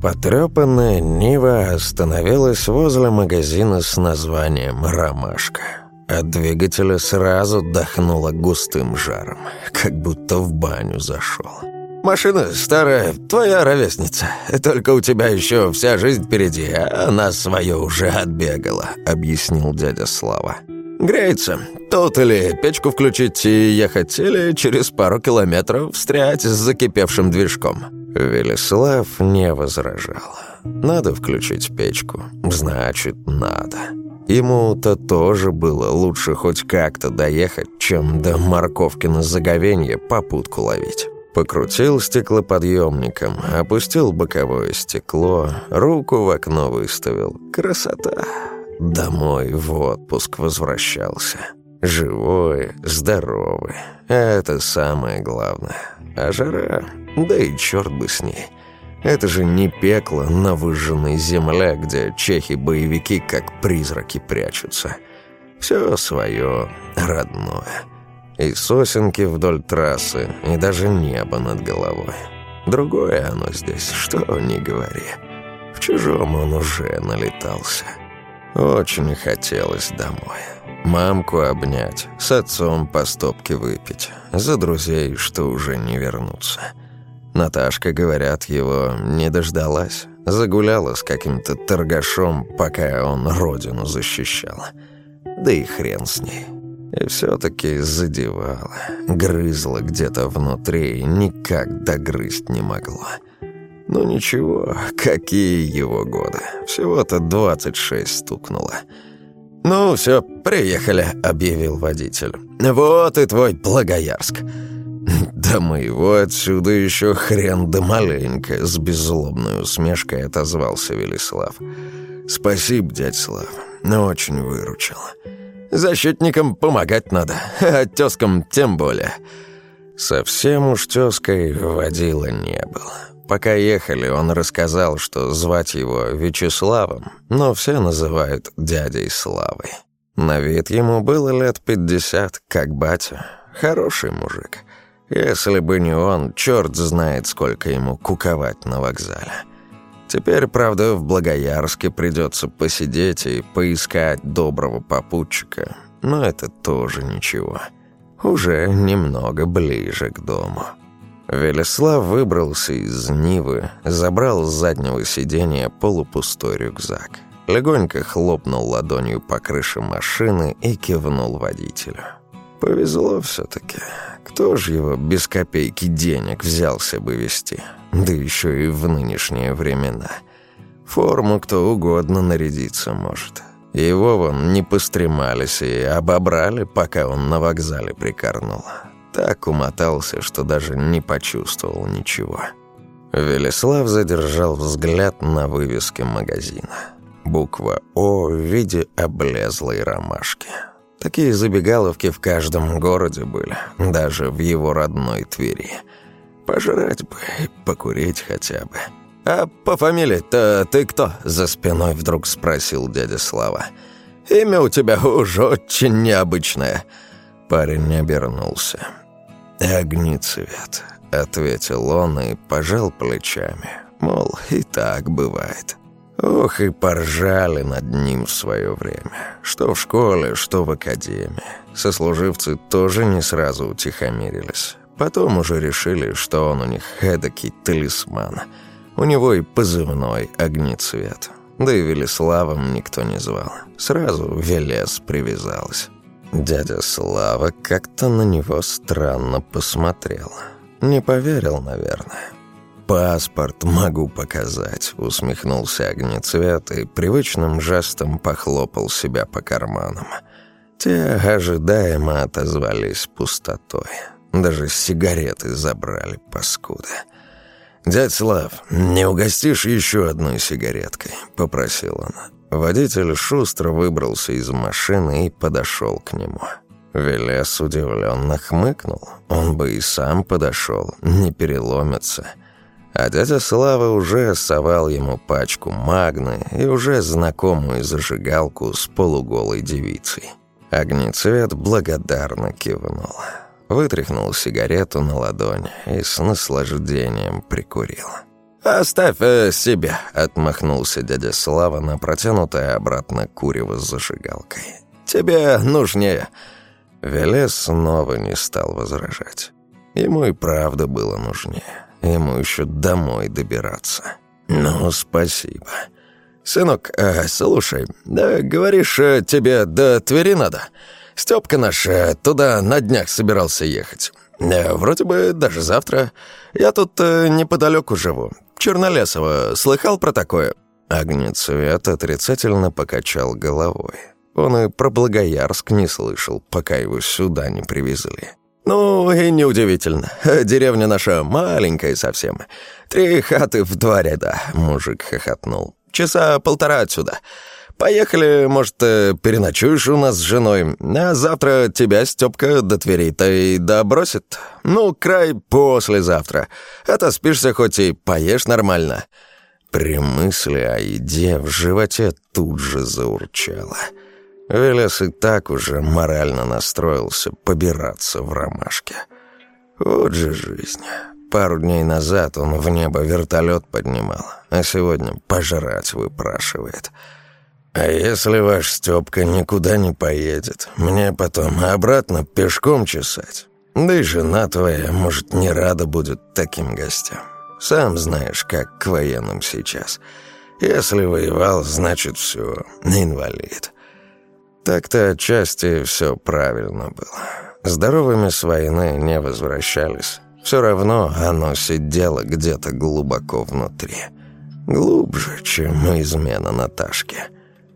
Потрепанная Нива остановилась возле магазина с названием «Ромашка». От двигателя сразу дохнуло густым жаром, как будто в баню зашел. «Машина старая, твоя ровесница. Только у тебя еще вся жизнь впереди, а она свое уже отбегала», — объяснил дядя Слава. «Греется. Тут или печку включить и ехать, или через пару километров встрять с закипевшим движком». Велислав не возражал. «Надо включить печку. Значит, надо». Ему-то тоже было лучше хоть как-то доехать, чем до морковки на заговенье попутку ловить. Покрутил стеклоподъемником, опустил боковое стекло, руку в окно выставил. Красота! Домой в отпуск возвращался. Живой, здоровый. Это самое главное. А жара? Да и черт бы с ней. Это же не пекло на выжженной земле, где чехи-боевики как призраки прячутся. Все свое родное. И сосенки вдоль трассы, и даже небо над головой. Другое оно здесь, что ни говори. В чужом он уже налетался. Очень хотелось домой. Мамку обнять, с отцом по стопке выпить, за друзей, что уже не вернутся. Наташка, говорят, его не дождалась. Загуляла с каким-то торгашом, пока он родину защищал. Да и хрен с ней. И все-таки задевала, грызла где-то внутри и никак догрызть не могла. Ну ничего, какие его годы. Всего-то 26 стукнуло. «Ну все, приехали», — объявил водитель. «Вот и твой Благоярск». «Да моего отсюда еще хрен да маленько», — с беззлобной усмешкой отозвался Велислав. «Спасибо, дядь Слав, но очень выручил». Защитникам помогать надо, а тёзкам тем более. Совсем уж тёзкой водила не было. Пока ехали, он рассказал, что звать его Вячеславом, но все называют дядей Славой. На вид ему было лет пятьдесят, как батя. Хороший мужик. Если бы не он, черт знает, сколько ему куковать на вокзале. Теперь, правда, в Благоярске придется посидеть и поискать доброго попутчика, но это тоже ничего. Уже немного ближе к дому. Велеслав выбрался из Нивы, забрал с заднего сиденья полупустой рюкзак. Легонько хлопнул ладонью по крыше машины и кивнул водителю. Повезло все-таки. Кто же его без копейки денег взялся бы вести? Да еще и в нынешние времена. Форму кто угодно нарядиться может. Его вон не постремались и обобрали, пока он на вокзале прикорнул. Так умотался, что даже не почувствовал ничего. Велеслав задержал взгляд на вывеске магазина. Буква «О» в виде облезлой ромашки. Такие забегаловки в каждом городе были, даже в его родной Твери. Пожрать бы и покурить хотя бы. «А по фамилии-то ты кто?» – за спиной вдруг спросил дядя Слава. «Имя у тебя уж очень необычное». Парень не обернулся. «Огнецвет», — ответил он и пожал плечами. Мол, и так бывает. Ох, и поржали над ним в свое время. Что в школе, что в академии. Сослуживцы тоже не сразу утихомирились. Потом уже решили, что он у них эдакий талисман. У него и позывной огнецвет. Да и Велиславом никто не звал. Сразу Велес привязалась. Дядя Слава как-то на него странно посмотрел. Не поверил, наверное. «Паспорт могу показать», — усмехнулся огнецвет и привычным жестом похлопал себя по карманам. Те ожидаемо отозвались пустотой. Даже сигареты забрали, паскуды. «Дядь Слав, не угостишь еще одной сигареткой?» — попросил он. Водитель шустро выбрался из машины и подошел к нему. Велес удивленно хмыкнул. Он бы и сам подошел, не переломится. А дядя Слава уже совал ему пачку магны и уже знакомую зажигалку с полуголой девицей. Огнецвет благодарно кивнул. Вытряхнул сигарету на ладонь и с наслаждением прикурил. «Оставь э, себе», — отмахнулся дядя Слава на протянутое обратно курево с зажигалкой. «Тебе нужнее». Велес снова не стал возражать. Ему и правда было нужнее. Ему еще домой добираться. «Ну, спасибо». «Сынок, э, слушай, да говоришь, э, тебе до Твери надо? Стёпка наш э, туда на днях собирался ехать. Э, вроде бы даже завтра. Я тут э, неподалеку живу. Чернолесово. Слыхал про такое?» Огнецвет отрицательно покачал головой. Он и про Благоярск не слышал, пока его сюда не привезли. «Ну, и неудивительно. Деревня наша маленькая совсем. Три хаты в два ряда», — мужик хохотнул. «Часа полтора отсюда. Поехали, может, э, переночуешь у нас с женой, а завтра тебя Стёпка до Твери-то и добросит. Ну, край послезавтра. Отоспишься хоть и поешь нормально». При мысли о еде в животе тут же заурчало. Велес и так уже морально настроился побираться в ромашке. Вот же жизнь. Пару дней назад он в небо вертолет поднимал, а сегодня пожрать выпрашивает. А если ваш Стёпка никуда не поедет, мне потом обратно пешком чесать? Да и жена твоя, может, не рада будет таким гостям. Сам знаешь, как к военным сейчас. Если воевал, значит, все, инвалид. Так-то отчасти все правильно было. Здоровыми с войны не возвращались. Все равно оно сидело где-то глубоко внутри. Глубже, чем измена Наташки.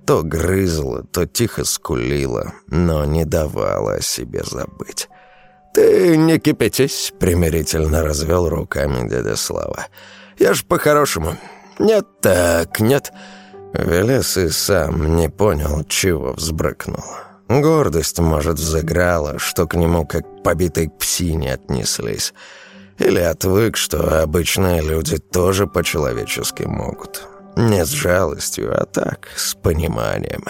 То грызла, то тихо скулила, но не давала о себе забыть. «Ты не кипятись», — примирительно развел руками дядя Слава. «Я ж по-хорошему. Нет так, нет». Велес и сам не понял, чего взбрыкнул. Гордость, может, взыграла, что к нему как побитой псине отнеслись. Или отвык, что обычные люди тоже по-человечески могут. Не с жалостью, а так, с пониманием.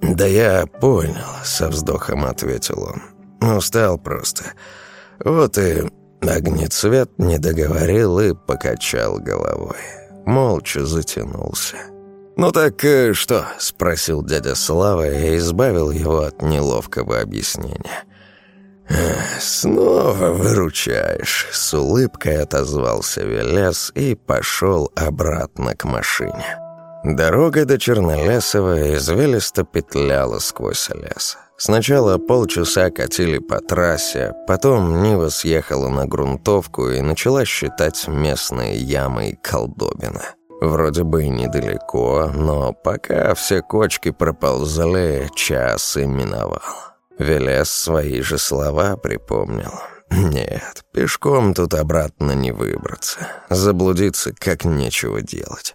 «Да я понял», — со вздохом ответил он. «Устал просто. Вот и...» Огнецвет не договорил и покачал головой. Молча затянулся. «Ну так э, что?» — спросил дядя Слава и избавил его от неловкого объяснения. «Снова выручаешь», — с улыбкой отозвался Велес и пошел обратно к машине. Дорога до Чернолесова извилисто петляла сквозь лес. Сначала полчаса катили по трассе, потом Нива съехала на грунтовку и начала считать местные ямы и колдобины. Вроде бы и недалеко, но пока все кочки проползали, час и. Велес свои же слова припомнил. Нет, пешком тут обратно не выбраться. Заблудиться как нечего делать.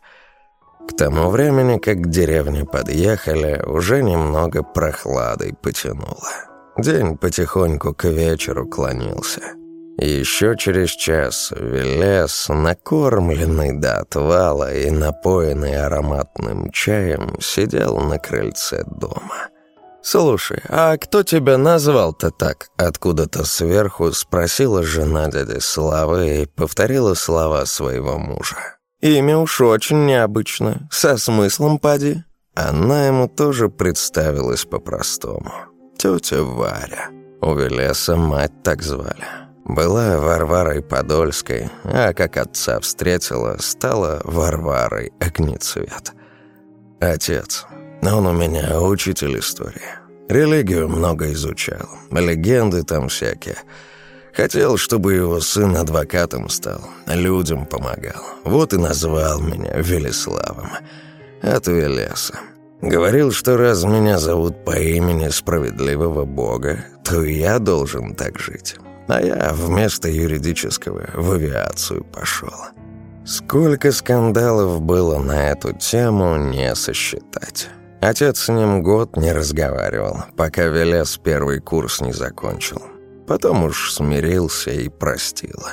К тому времени, как к деревне подъехали, уже немного прохладой потянуло. День потихоньку к вечеру клонился. Еще через час Велес, накормленный до отвала и напоенный ароматным чаем, сидел на крыльце дома. «Слушай, а кто тебя назвал-то так?» Откуда-то сверху спросила жена дяди Славы и повторила слова своего мужа. «Имя уж очень необычное, со смыслом поди». Она ему тоже представилась по-простому. Тетя Варя. У Велеса мать так звали. Была Варварой Подольской, а как отца встретила, стала Варварой Огнецвет. Отец. Он у меня учитель истории. Религию много изучал, легенды там всякие. Хотел, чтобы его сын адвокатом стал, людям помогал. Вот и назвал меня Велеславом. От Велеса. Говорил, что раз меня зовут по имени справедливого бога, то я должен так жить а я вместо юридического в авиацию пошел. Сколько скандалов было на эту тему, не сосчитать. Отец с ним год не разговаривал, пока Велес первый курс не закончил. Потом уж смирился и простил.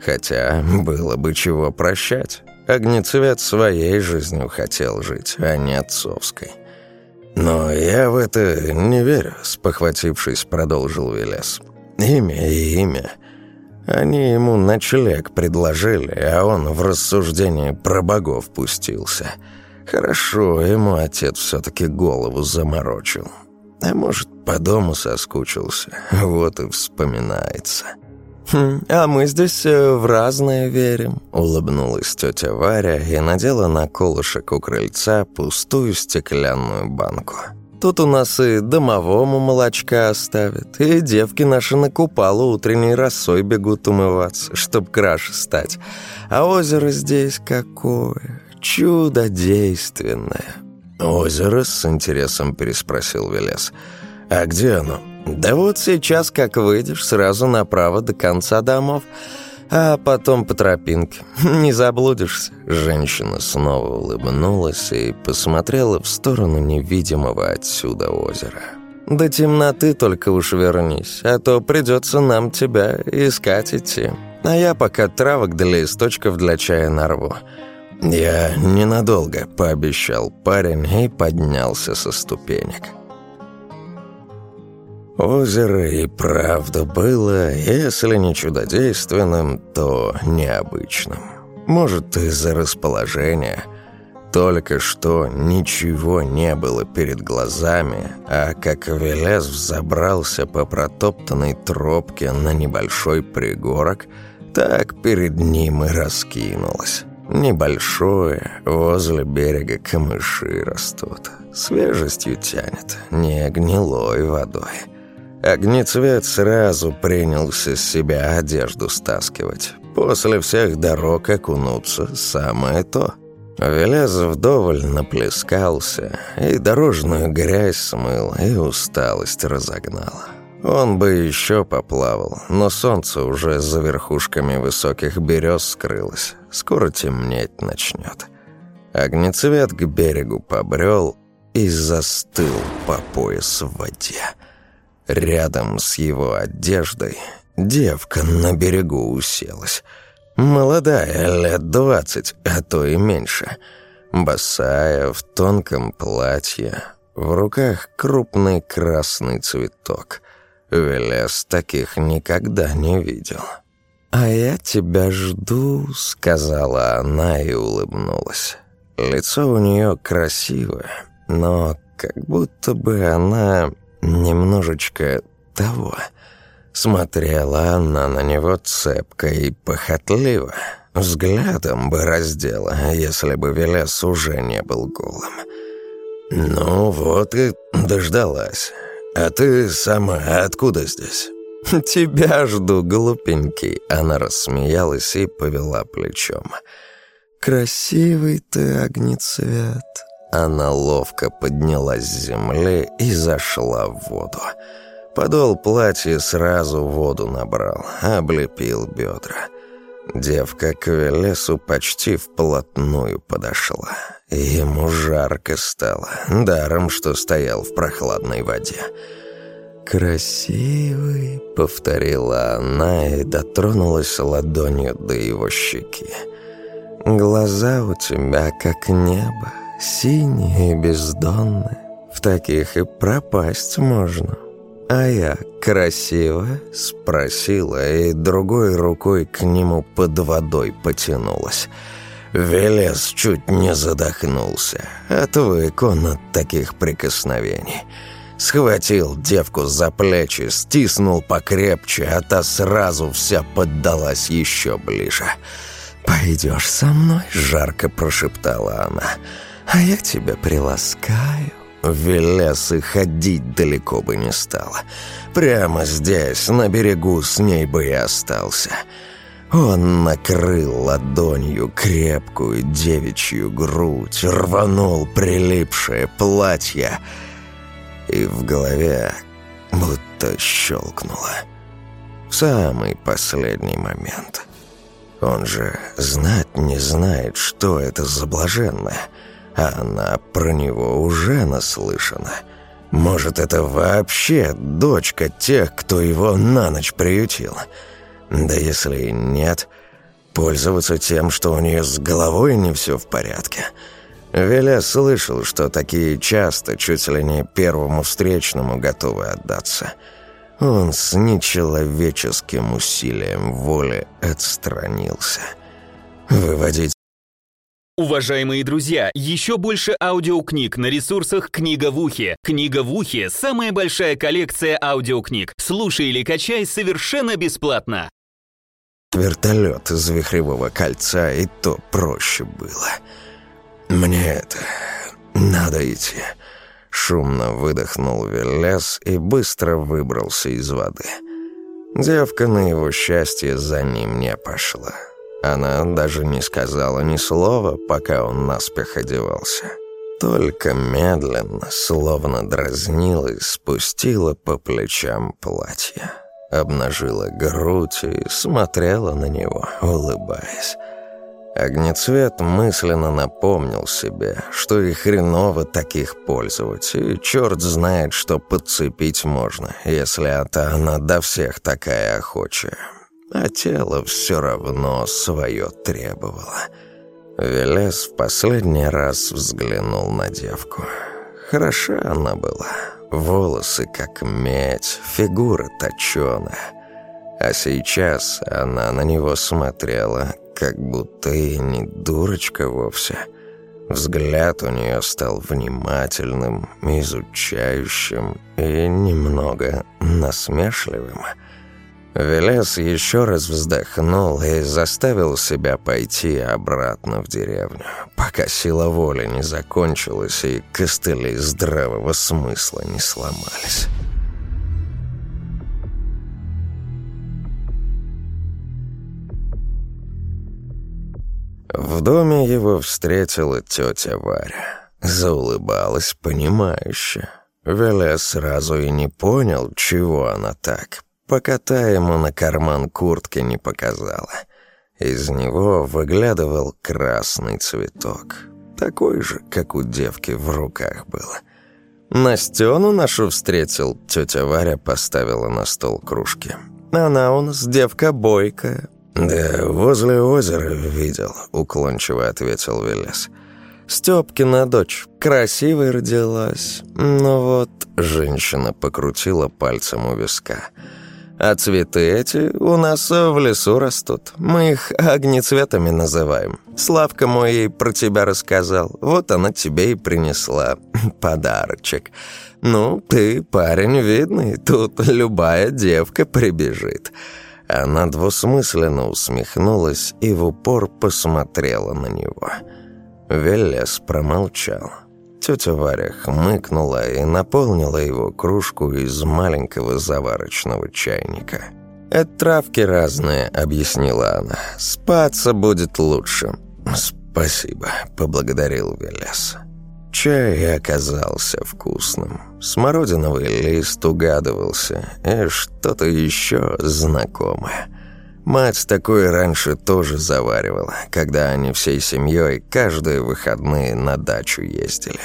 Хотя было бы чего прощать. Огнецвет своей жизнью хотел жить, а не отцовской. «Но я в это не верю», — спохватившись, продолжил Велес. Имя и имя. Они ему ночлег предложили, а он в рассуждение про богов пустился. Хорошо, ему отец все-таки голову заморочил. А может, по дому соскучился, вот и вспоминается. «Хм, а мы здесь э, в разное верим», — улыбнулась тетя Варя и надела на колышек у крыльца пустую стеклянную банку. «Тут у нас и домовому молочка оставят, и девки наши на купалу утренней росой бегут умываться, чтоб краше стать. А озеро здесь какое, чудодейственное». «Озеро?» — с интересом переспросил Велес. «А где оно?» «Да вот сейчас, как выйдешь, сразу направо до конца домов, а потом по тропинке. Не заблудишься». Женщина снова улыбнулась и посмотрела в сторону невидимого отсюда озера. «До темноты только уж вернись, а то придется нам тебя искать идти. А я пока травок для листочков для чая нарву». «Я ненадолго», — пообещал парень и поднялся со ступенек. Озеро и правда было, если не чудодейственным, то необычным. Может, из-за расположения. Только что ничего не было перед глазами, а как Велес взобрался по протоптанной тропке на небольшой пригорок, так перед ним и раскинулось. Небольшое, возле берега камыши растут. Свежестью тянет, не гнилой водой. Огнецвет сразу принялся с себя одежду стаскивать. После всех дорог окунуться – самое то. Велез вдоволь наплескался, и дорожную грязь смыл, и усталость разогнал. Он бы еще поплавал, но солнце уже за верхушками высоких берез скрылось. Скоро темнеть начнет. Огнецвет к берегу побрел и застыл по пояс в воде. Рядом с его одеждой девка на берегу уселась. Молодая, лет двадцать, а то и меньше. Босая, в тонком платье, в руках крупный красный цветок. Велес таких никогда не видел. «А я тебя жду», — сказала она и улыбнулась. Лицо у нее красивое, но как будто бы она немножечко того. Смотрела она на него цепко и похотливо. Взглядом бы раздела, если бы Велес уже не был голым. «Ну вот и дождалась. А ты сама откуда здесь?» «Тебя жду, глупенький», — она рассмеялась и повела плечом. «Красивый ты, огнецвет». Она ловко поднялась с земли и зашла в воду. Подол платья сразу воду набрал, облепил бедра. Девка к Велесу почти вплотную подошла. Ему жарко стало, даром, что стоял в прохладной воде. «Красивый», — повторила она и дотронулась ладонью до его щеки. «Глаза у тебя как небо, синие и бездонные. В таких и пропасть можно». «А я красивая?» — спросила, и другой рукой к нему под водой потянулась. Велес чуть не задохнулся. Отвык он от таких прикосновений. Схватил девку за плечи, стиснул покрепче, а та сразу вся поддалась еще ближе. «Пойдешь со мной?» — жарко прошептала она. «А я тебя приласкаю». Велес и ходить далеко бы не стало. Прямо здесь, на берегу, с ней бы и остался. Он накрыл ладонью крепкую девичью грудь, рванул прилипшее платье, и в голове будто щелкнуло. В самый последний момент. Он же знать не знает, что это за блаженное — она про него уже наслышана. Может, это вообще дочка тех, кто его на ночь приютил. Да если нет, пользоваться тем, что у нее с головой не все в порядке. Веля слышал, что такие часто чуть ли не первому встречному готовы отдаться. Он с нечеловеческим усилием воли отстранился. Выводить Уважаемые друзья, еще больше аудиокниг на ресурсах «Книга в ухе». «Книга в ухе» — самая большая коллекция аудиокниг. Слушай или качай совершенно бесплатно. Вертолет из вихревого кольца и то проще было. Мне это... надо идти. Шумно выдохнул Велес и быстро выбрался из воды. Девка, на его счастье, за ним не пошла. Она даже не сказала ни слова, пока он наспех одевался. Только медленно, словно дразнила и спустила по плечам платье. Обнажила грудь и смотрела на него, улыбаясь. Огнецвет мысленно напомнил себе, что и хреново таких пользовать, и черт знает, что подцепить можно, если это она до всех такая охочая а тело все равно свое требовало. Велес в последний раз взглянул на девку. Хороша она была, волосы как медь, фигура точеная. А сейчас она на него смотрела, как будто и не дурочка вовсе. Взгляд у нее стал внимательным, изучающим и немного насмешливым – Велес еще раз вздохнул и заставил себя пойти обратно в деревню, пока сила воли не закончилась и костыли здравого смысла не сломались. В доме его встретила тетя Варя. Заулыбалась понимающе. Велес сразу и не понял, чего она так, пока та ему на карман куртки не показала. Из него выглядывал красный цветок. Такой же, как у девки в руках было. «Настену нашу встретил», — тетя Варя поставила на стол кружки. «Она у нас девка бойкая». «Да возле озера видел», — уклончиво ответил Велес. «Стёпкина дочь. Красивой родилась. Ну вот...» Женщина покрутила пальцем у виска. А цветы эти у нас в лесу растут. Мы их огнецветами называем. Славка мой ей про тебя рассказал. Вот она тебе и принесла подарочек. Ну, ты парень видный, тут любая девка прибежит». Она двусмысленно усмехнулась и в упор посмотрела на него. Велес промолчал. Тетя Варя хмыкнула и наполнила его кружку из маленького заварочного чайника. «Это травки разные», — объяснила она. «Спаться будет лучше». «Спасибо», — поблагодарил Велес. Чай оказался вкусным. Смородиновый лист угадывался, и что-то еще знакомое. Мать такое раньше тоже заваривала, когда они всей семьей каждые выходные на дачу ездили.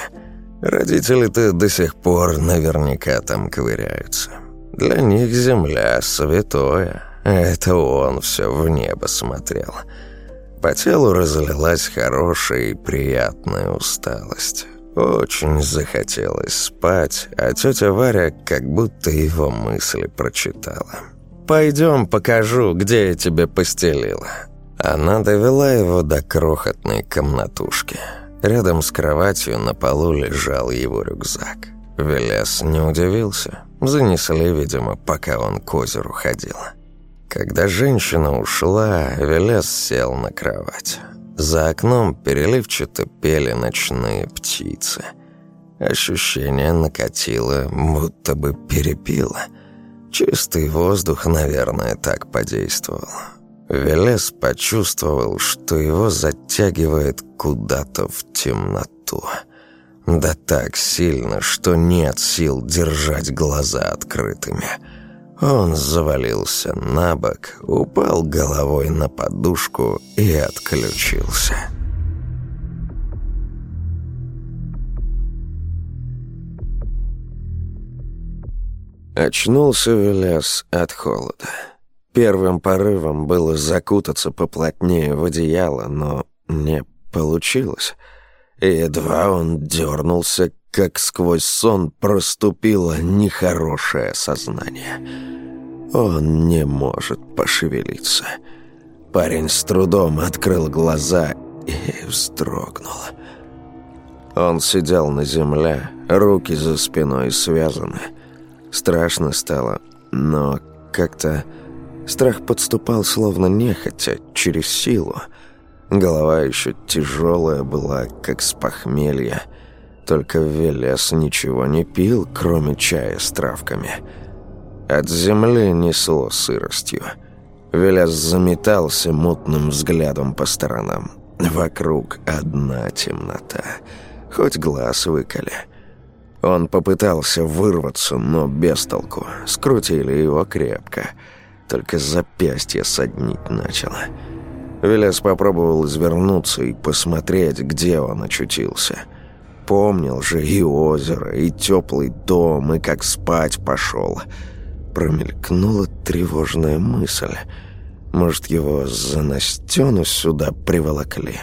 Родители-то до сих пор наверняка там ковыряются. Для них земля святое. Это он все в небо смотрел. По телу разлилась хорошая и приятная усталость. Очень захотелось спать, а тетя Варя как будто его мысли прочитала. «Пойдем, покажу, где я тебе постелила». Она довела его до крохотной комнатушки. Рядом с кроватью на полу лежал его рюкзак. Велес не удивился. Занесли, видимо, пока он к озеру ходил. Когда женщина ушла, Велес сел на кровать. За окном переливчато пели ночные птицы. Ощущение накатило, будто бы перепило – Чистый воздух, наверное, так подействовал. Велес почувствовал, что его затягивает куда-то в темноту. Да так сильно, что нет сил держать глаза открытыми. Он завалился на бок, упал головой на подушку и отключился. Очнулся Велес от холода. Первым порывом было закутаться поплотнее в одеяло, но не получилось. И едва он дернулся, как сквозь сон проступило нехорошее сознание. Он не может пошевелиться. Парень с трудом открыл глаза и вздрогнул. Он сидел на земле, руки за спиной связаны. Страшно стало, но как-то страх подступал словно нехотя, через силу. Голова еще тяжелая была, как с похмелья. Только Велес ничего не пил, кроме чая с травками. От земли несло сыростью. Велес заметался мутным взглядом по сторонам. Вокруг одна темнота. Хоть глаз выколи. Он попытался вырваться, но без толку. Скрутили его крепко. Только запястье соднить начало. Велес попробовал извернуться и посмотреть, где он очутился. Помнил же и озеро, и теплый дом, и как спать пошел. Промелькнула тревожная мысль. Может, его за Настену сюда приволокли?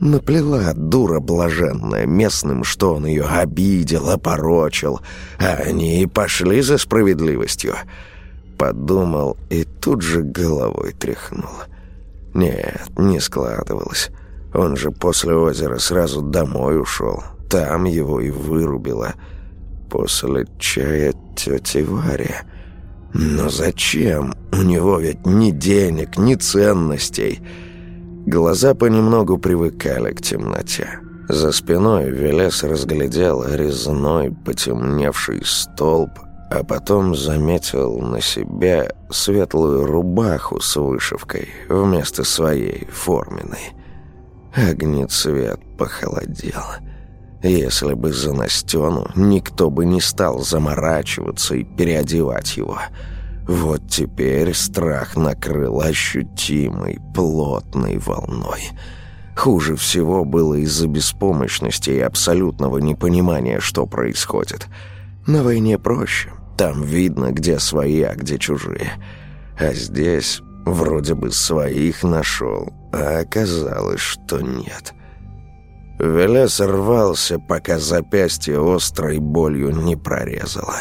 Наплела дура блаженная местным, что он ее обидел, опорочил, а они и пошли за справедливостью. Подумал и тут же головой тряхнул. Нет, не складывалось. Он же после озера сразу домой ушел. Там его и вырубило. После чая тети Варя. Но зачем? У него ведь ни денег, ни ценностей. Глаза понемногу привыкали к темноте. За спиной Велес разглядел резной потемневший столб, а потом заметил на себе светлую рубаху с вышивкой вместо своей форменной. Огнецвет похолодел. Если бы за Настену, никто бы не стал заморачиваться и переодевать его. Вот теперь страх накрыл ощутимой, плотной волной. Хуже всего было из-за беспомощности и абсолютного непонимания, что происходит. На войне проще. Там видно, где свои, а где чужие. А здесь вроде бы своих нашел, а оказалось, что нет. Велес рвался, пока запястье острой болью не прорезало.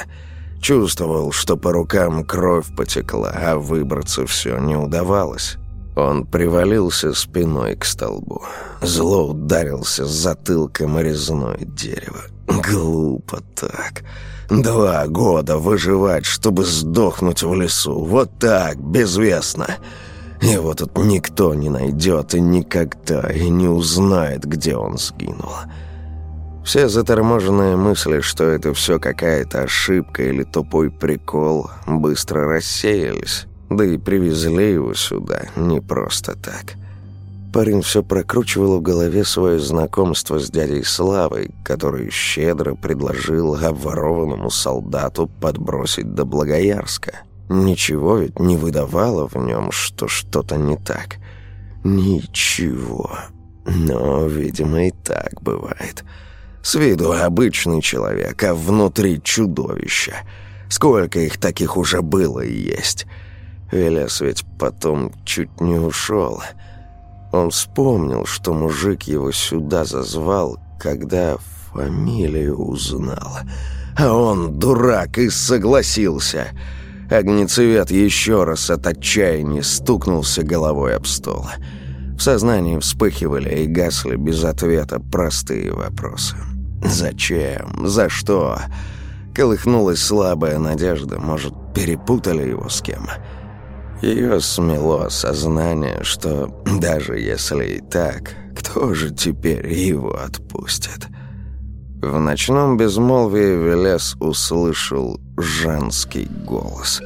Чувствовал, что по рукам кровь потекла, а выбраться все не удавалось. Он привалился спиной к столбу. Зло ударился затылком о резное дерево. Глупо так. Два года выживать, чтобы сдохнуть в лесу. Вот так, безвестно. Его тут никто не найдет и никогда, и не узнает, где он сгинул. Все заторможенные мысли, что это все какая-то ошибка или тупой прикол, быстро рассеялись. Да и привезли его сюда не просто так. Парень все прокручивал в голове свое знакомство с дядей Славой, который щедро предложил обворованному солдату подбросить до Благоярска. Ничего ведь не выдавало в нем, что что-то не так. Ничего. Но, видимо, и так бывает. С виду обычный человек, а внутри чудовище. Сколько их таких уже было и есть. Велес ведь потом чуть не ушел. Он вспомнил, что мужик его сюда зазвал, когда фамилию узнал. А он, дурак, и согласился — Огнецвет еще раз от отчаяния стукнулся головой об стол. В сознании вспыхивали и гасли без ответа простые вопросы. «Зачем? За что?» Колыхнулась слабая надежда, может, перепутали его с кем. Ее смело сознание, что даже если и так, кто же теперь его отпустит?» В ночном безмолвии Велес услышал женский голос.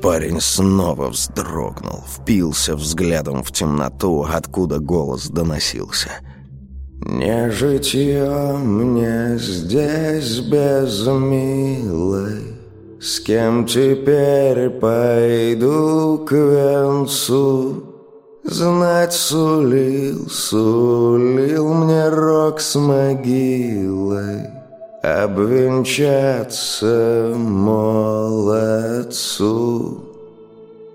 Парень снова вздрогнул, впился взглядом в темноту, откуда голос доносился. «Не житье мне здесь без милой, С кем теперь пойду к венцу?» Знать сулил, сулил мне рок с могилой, Обвенчаться молодцу.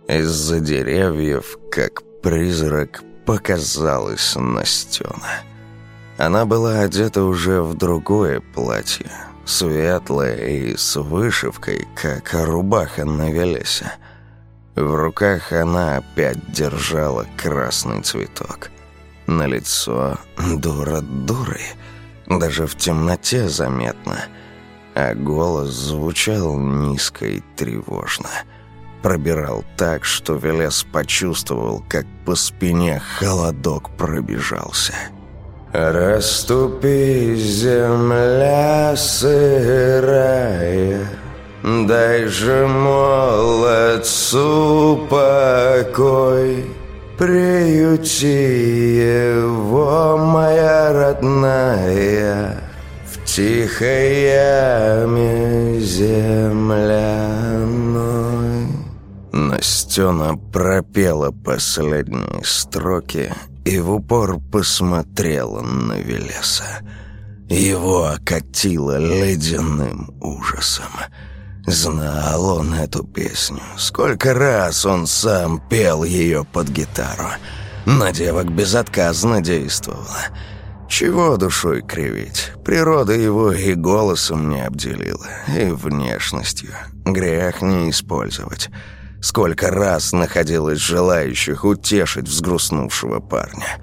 Из-за деревьев, как призрак, показалась Настена. Она была одета уже в другое платье, светлое и с вышивкой, как рубаха на Велесе. В руках она опять держала красный цветок. На лицо дура дурой, даже в темноте заметно, а голос звучал низко и тревожно. Пробирал так, что Велес почувствовал, как по спине холодок пробежался. «Раступи, земля сырая, дай же молодцу покой». Приюти его, моя родная, В тихой яме земляной. Настена пропела последние строки И в упор посмотрела на Велеса. Его окатило ледяным ужасом — Знал он эту песню. Сколько раз он сам пел ее под гитару. На девок безотказно действовала. Чего душой кривить? Природа его и голосом не обделила, и внешностью. Грех не использовать. Сколько раз находилось желающих утешить взгрустнувшего парня.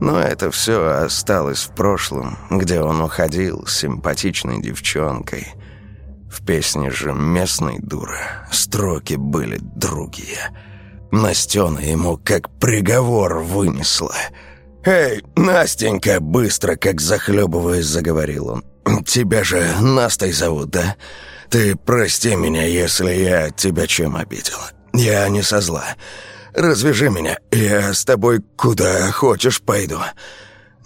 Но это все осталось в прошлом, где он уходил с симпатичной девчонкой – в песне же местной дуры строки были другие. Настена ему как приговор вынесла. «Эй, Настенька!» — быстро, как захлебываясь, заговорил он. «Тебя же Настой зовут, да? Ты прости меня, если я тебя чем обидел. Я не со зла. Развяжи меня, я с тобой куда хочешь пойду».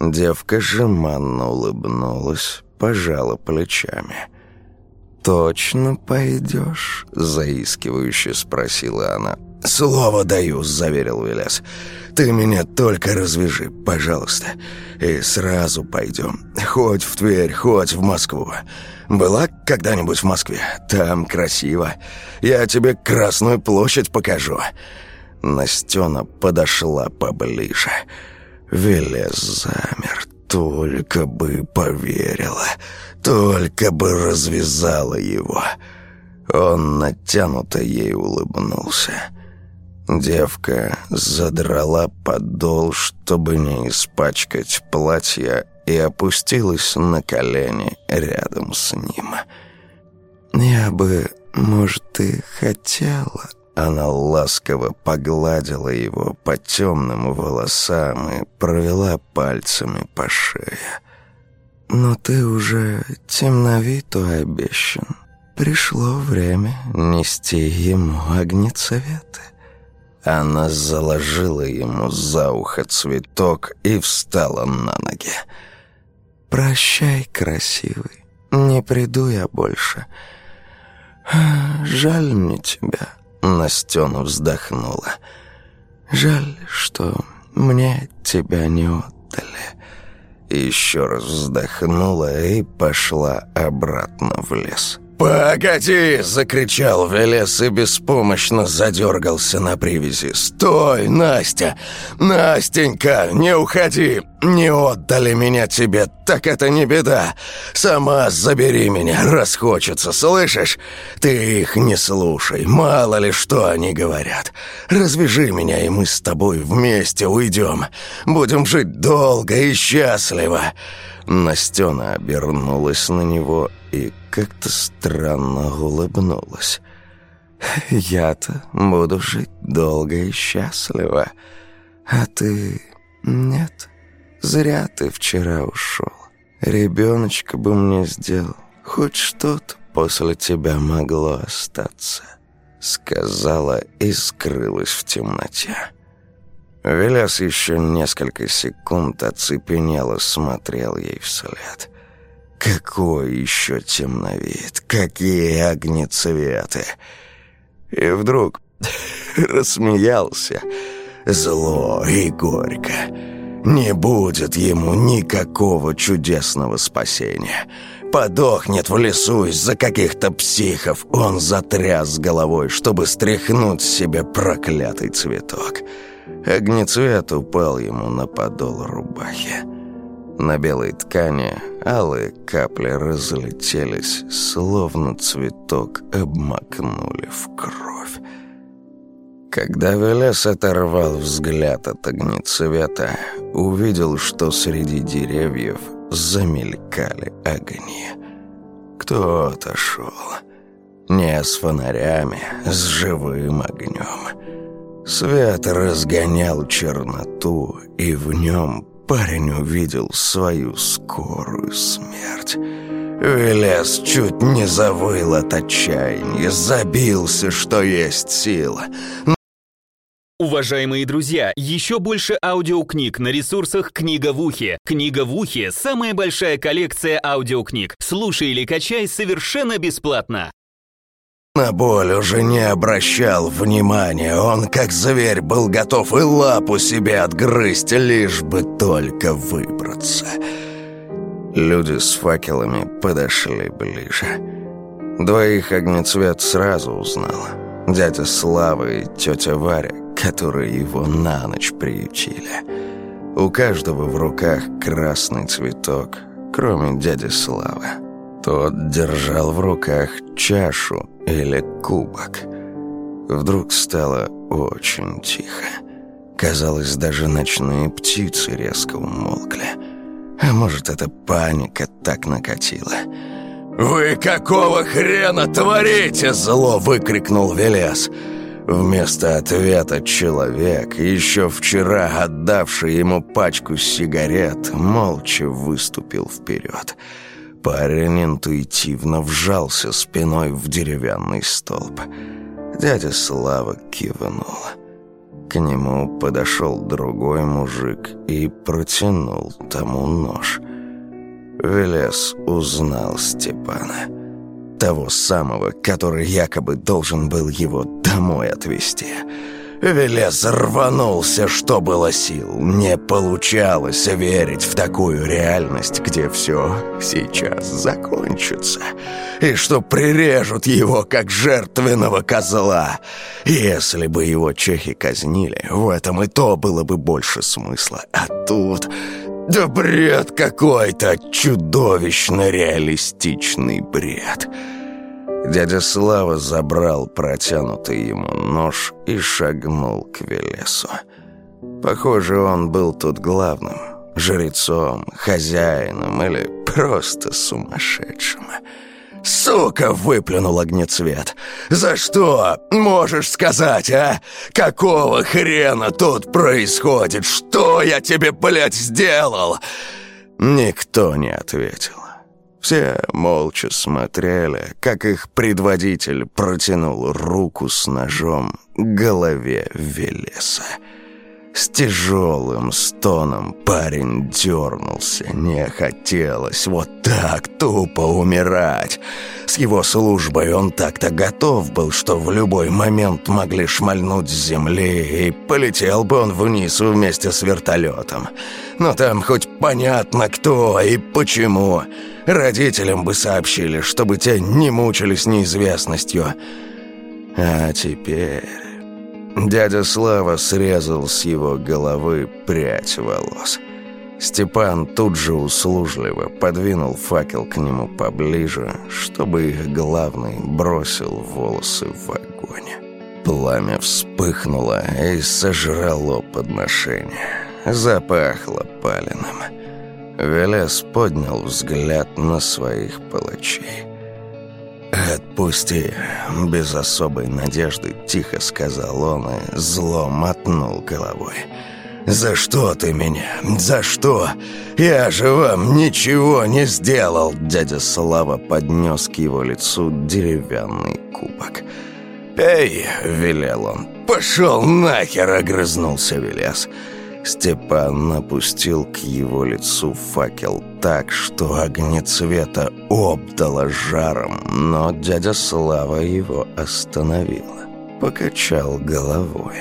Девка жеманно улыбнулась, пожала плечами. «Точно пойдешь?» — заискивающе спросила она. «Слово даю», — заверил Велес. «Ты меня только развяжи, пожалуйста, и сразу пойдем. Хоть в Тверь, хоть в Москву. Была когда-нибудь в Москве? Там красиво. Я тебе Красную площадь покажу». Настена подошла поближе. Велес замер, только бы поверила. Только бы развязала его. Он натянуто ей улыбнулся. Девка задрала подол, чтобы не испачкать платье, и опустилась на колени рядом с ним. «Я бы, может, и хотела...» Она ласково погладила его по темным волосам и провела пальцами по шее. Но ты уже темновиту обещан. Пришло время нести ему огнецветы. Она заложила ему за ухо цветок и встала на ноги. «Прощай, красивый, не приду я больше. Жаль мне тебя», — Настена вздохнула. «Жаль, что мне тебя не отдали». Еще раз вздохнула и пошла обратно в лес. «Погоди!» — закричал Велес и беспомощно задергался на привязи. «Стой, Настя! Настенька, не уходи! Не отдали меня тебе, так это не беда! Сама забери меня, раз хочется, слышишь? Ты их не слушай, мало ли что они говорят. Развяжи меня, и мы с тобой вместе уйдем. Будем жить долго и счастливо!» Настена обернулась на него и как-то странно улыбнулась. «Я-то буду жить долго и счастливо, а ты нет. Зря ты вчера ушел. Ребеночка бы мне сделал, хоть что-то после тебя могло остаться», сказала и скрылась в темноте. Велес еще несколько секунд оцепенело смотрел ей вслед. Какой еще темновид, какие огнецветы! И вдруг рассмеялся зло и горько. Не будет ему никакого чудесного спасения. Подохнет в лесу из-за каких-то психов. Он затряс головой, чтобы стряхнуть с себя проклятый цветок. Огнецвет упал ему на подол рубахи. На белой ткани алые капли разлетелись, словно цветок обмакнули в кровь. Когда Велес оторвал взгляд от огнецвета, увидел, что среди деревьев замелькали огни. Кто-то шел. Не с фонарями, с живым огнем. Свет разгонял черноту, и в нем парень увидел свою скорую смерть. Велес чуть не завыл от отчаяния, забился, что есть сила. Уважаемые друзья, еще больше аудиокниг на ресурсах «Книга в ухе». «Книга в ухе» — самая большая коллекция аудиокниг. Слушай или качай совершенно бесплатно. На боль уже не обращал внимания. Он, как зверь, был готов и лапу себе отгрызть, лишь бы только выбраться. Люди с факелами подошли ближе. Двоих огнецвет сразу узнал. Дядя Слава и тетя Варя, которые его на ночь приютили. У каждого в руках красный цветок, кроме дяди Славы. Тот держал в руках чашу или кубок. Вдруг стало очень тихо. Казалось, даже ночные птицы резко умолкли. А может, это паника так накатила. «Вы какого хрена творите?» – зло выкрикнул Велес. Вместо ответа человек, еще вчера отдавший ему пачку сигарет, молча выступил вперед. Парень интуитивно вжался спиной в деревянный столб. Дядя Слава кивнул. К нему подошел другой мужик и протянул тому нож. Велес узнал Степана. Того самого, который якобы должен был его домой отвезти. Велес рванулся, что было сил. Не получалось верить в такую реальность, где все сейчас закончится. И что прирежут его, как жертвенного козла. Если бы его чехи казнили, в этом и то было бы больше смысла. А тут... Да бред какой-то, чудовищно реалистичный бред. Дядя Слава забрал протянутый ему нож и шагнул к Велесу. Похоже, он был тут главным, жрецом, хозяином или просто сумасшедшим. «Сука!» — выплюнул огнецвет. «За что? Можешь сказать, а? Какого хрена тут происходит? Что я тебе, блядь, сделал?» Никто не ответил. Все молча смотрели, как их предводитель протянул руку с ножом к голове Велеса. С тяжелым стоном парень дернулся. Не хотелось вот так тупо умирать. С его службой он так-то готов был, что в любой момент могли шмальнуть с земли, и полетел бы он вниз вместе с вертолетом. Но там хоть понятно кто и почему. Родителям бы сообщили, чтобы те не мучились неизвестностью. А теперь... Дядя Слава срезал с его головы прядь волос. Степан тут же услужливо подвинул факел к нему поближе, чтобы их главный бросил волосы в огонь. Пламя вспыхнуло и сожрало подношение. Запахло паленым. Велес поднял взгляд на своих палачей. «Отпусти!» – без особой надежды тихо сказал он и зло мотнул головой. «За что ты меня? За что? Я же вам ничего не сделал!» Дядя Слава поднес к его лицу деревянный кубок. «Эй!» – велел он. «Пошел нахер!» – огрызнулся Велес. «Велес!» Степан напустил к его лицу факел так, что огнецвета обдало жаром, но дядя Слава его остановил. Покачал головой.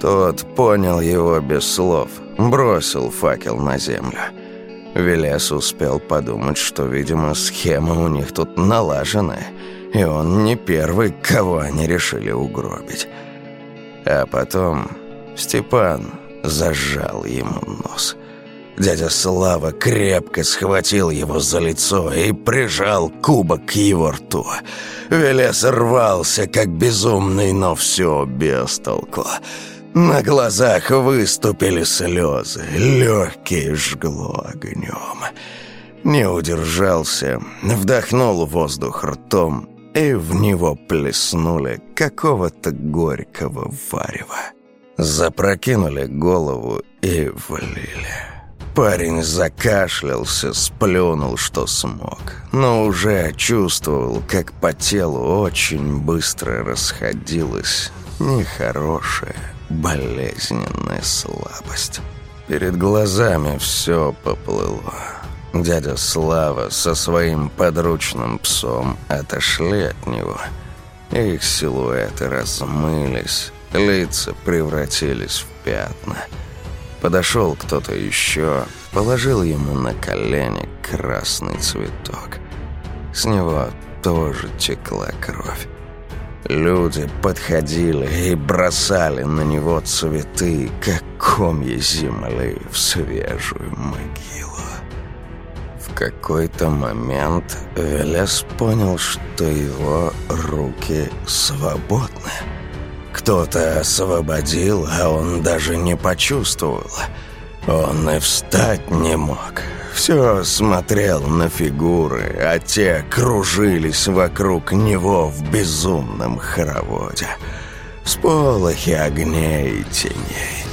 Тот понял его без слов, бросил факел на землю. Велес успел подумать, что, видимо, схема у них тут налаженная, и он не первый, кого они решили угробить. А потом Степан зажал ему нос. Дядя Слава крепко схватил его за лицо и прижал кубок к его рту. Велес рвался, как безумный, но все без толку. На глазах выступили слезы, легкие жгло огнем. Не удержался, вдохнул воздух ртом, и в него плеснули какого-то горького варева. Запрокинули голову и влили. Парень закашлялся, сплюнул, что смог, но уже чувствовал, как по телу очень быстро расходилась нехорошая болезненная слабость. Перед глазами все поплыло. Дядя Слава со своим подручным псом отошли от него. Их силуэты размылись, лица превратились в пятна. Подошел кто-то еще, положил ему на колени красный цветок. С него тоже текла кровь. Люди подходили и бросали на него цветы, как комья земли в свежую могилу. В какой-то момент Велес понял, что его руки свободны. Кто-то освободил, а он даже не почувствовал. Он и встать не мог. Все смотрел на фигуры, а те кружились вокруг него в безумном хороводе. Сполохи огней и теней.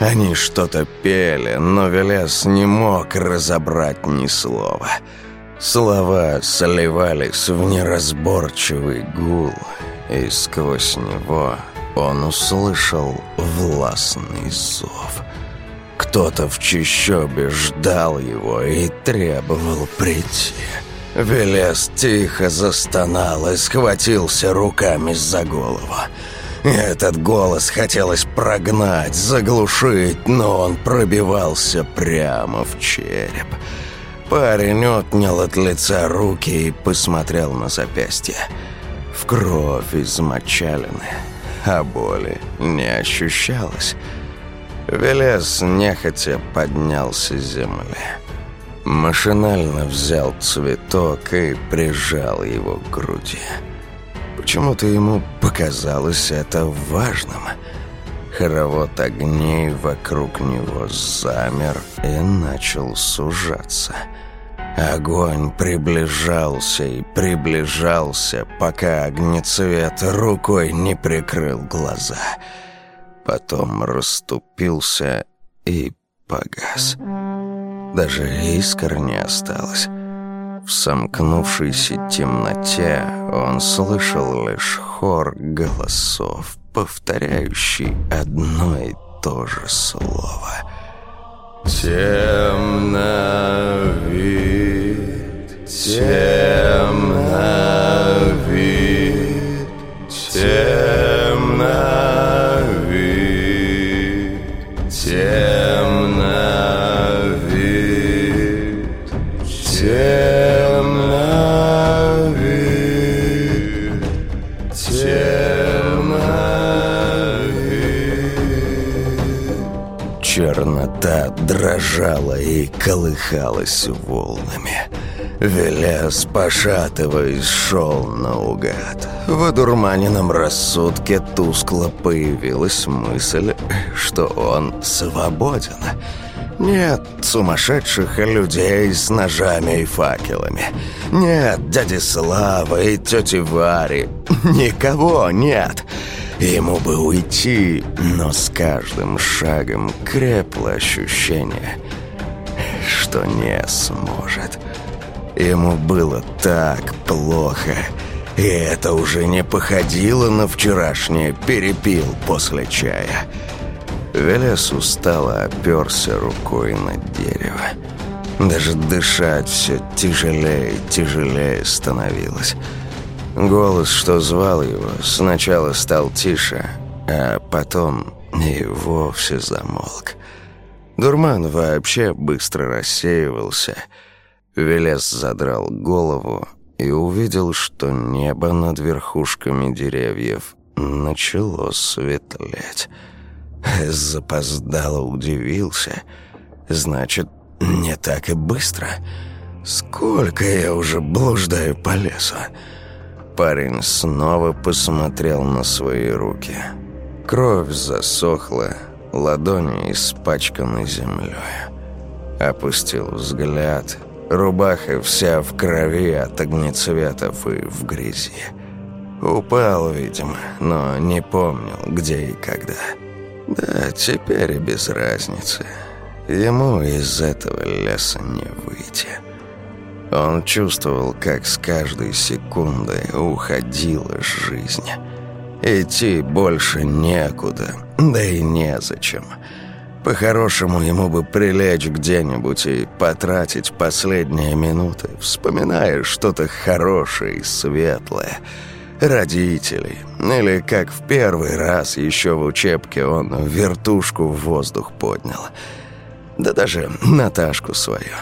Они что-то пели, но Велес не мог разобрать ни слова. Слова сливались в неразборчивый гул, и сквозь него он услышал властный зов — кто-то в чащобе ждал его и требовал прийти. Велес тихо застонал и схватился руками за голову. Этот голос хотелось прогнать, заглушить, но он пробивался прямо в череп. Парень отнял от лица руки и посмотрел на запястье. В кровь измочалены, а боли не ощущалось. Велес нехотя поднялся с земли. Машинально взял цветок и прижал его к груди. Почему-то ему показалось это важным. Хоровод огней вокруг него замер и начал сужаться. Огонь приближался и приближался, пока огнецвет рукой не прикрыл глаза — потом расступился и погас. Даже искр не осталось. В сомкнувшейся темноте он слышал лишь хор голосов, повторяющий одно и то же слово. «Темно вид, темно вид, темно Чернота дрожала и колыхалась волнами. Велес, пошатываясь, шел наугад. В одурманенном рассудке тускло появилась мысль, что он свободен. Нет сумасшедших людей с ножами и факелами. Нет дяди Славы и тети Вари. Никого нет. Ему бы уйти, но с каждым шагом крепло ощущение, что не сможет. Ему было так плохо, и это уже не походило на вчерашнее «перепил после чая». Велес устало оперся рукой на дерево. Даже дышать все тяжелее и тяжелее становилось. Голос, что звал его, сначала стал тише, а потом и вовсе замолк. Дурман вообще быстро рассеивался. Велес задрал голову и увидел, что небо над верхушками деревьев начало светлеть. Запоздало удивился. Значит, не так и быстро. Сколько я уже блуждаю по лесу?» Парень снова посмотрел на свои руки. Кровь засохла, ладони испачканы землей. Опустил взгляд. Рубаха вся в крови от огнецветов и в грязи. Упал, видимо, но не помнил, где и когда. Да, теперь и без разницы. Ему из этого леса не выйти. Он чувствовал, как с каждой секундой уходила жизнь. Идти больше некуда, да и незачем. По-хорошему ему бы прилечь где-нибудь и потратить последние минуты, вспоминая что-то хорошее и светлое. Родителей. Или как в первый раз еще в учебке он вертушку в воздух поднял. Да даже Наташку свою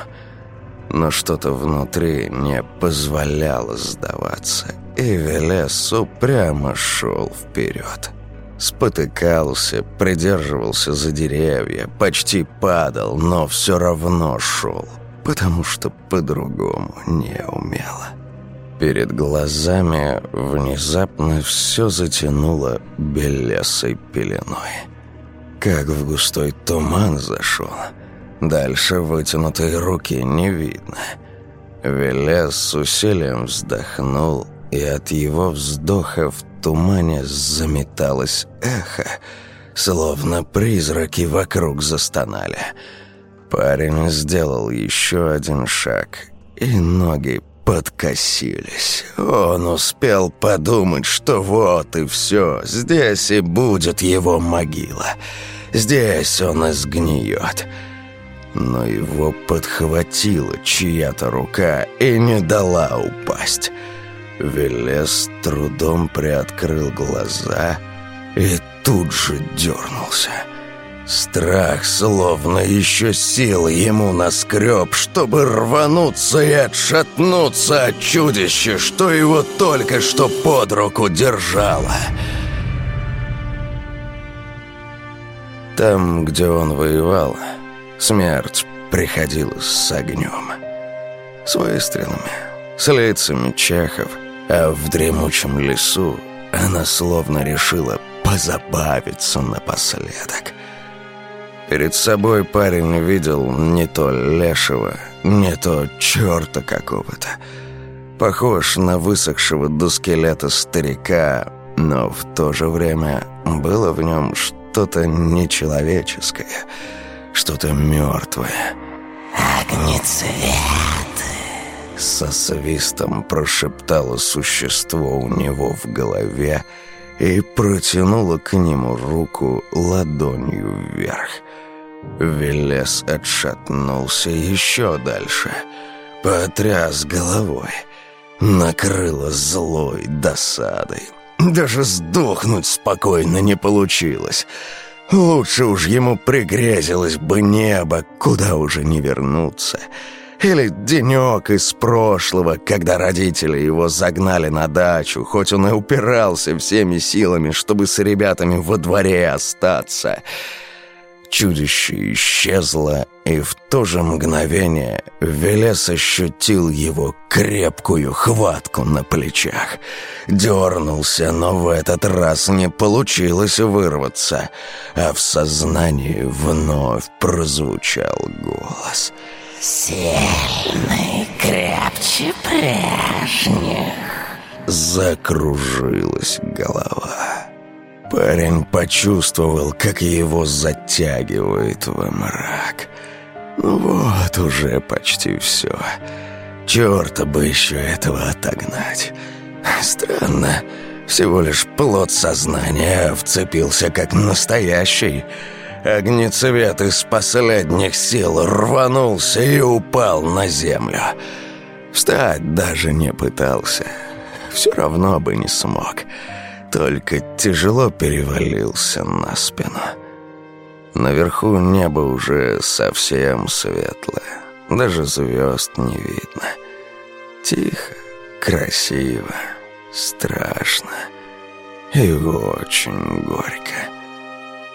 но что-то внутри не позволяло сдаваться, и Велес упрямо шел вперед. Спотыкался, придерживался за деревья, почти падал, но все равно шел, потому что по-другому не умело. Перед глазами внезапно все затянуло белесой пеленой. Как в густой туман зашел — Дальше вытянутые руки не видно. Велес с усилием вздохнул, и от его вздоха в тумане заметалось эхо, словно призраки вокруг застонали. Парень сделал еще один шаг, и ноги подкосились. Он успел подумать, что вот и все, здесь и будет его могила. Здесь он и сгниет но его подхватила чья-то рука и не дала упасть. Велес трудом приоткрыл глаза и тут же дернулся. Страх словно еще сил ему наскреб, чтобы рвануться и отшатнуться от чудища, что его только что под руку держало. Там, где он воевал, Смерть приходила с огнем. С выстрелами, с лицами чехов, а в дремучем лесу она словно решила позабавиться напоследок. Перед собой парень видел не то лешего, не то черта какого-то. Похож на высохшего до скелета старика, но в то же время было в нем что-то нечеловеческое — что-то мертвое. «Огнецвет!» Со свистом прошептало существо у него в голове и протянуло к нему руку ладонью вверх. Велес отшатнулся еще дальше, потряс головой, накрыло злой досадой. Даже сдохнуть спокойно не получилось — Лучше уж ему пригрезилось бы небо, куда уже не вернуться. Или денек из прошлого, когда родители его загнали на дачу, хоть он и упирался всеми силами, чтобы с ребятами во дворе остаться — Чудище исчезло, и в то же мгновение Велес ощутил его крепкую хватку на плечах. Дернулся, но в этот раз не получилось вырваться, а в сознании вновь прозвучал голос. «Сильный, крепче прежних». Закружилась голова. Парень почувствовал, как его затягивает во мрак. Ну вот уже почти все. Черта бы еще этого отогнать. Странно, всего лишь плод сознания вцепился как настоящий. Огнецвет из последних сил рванулся и упал на землю. Встать даже не пытался. Все равно бы не смог только тяжело перевалился на спину. Наверху небо уже совсем светлое, даже звезд не видно. Тихо, красиво, страшно и очень горько.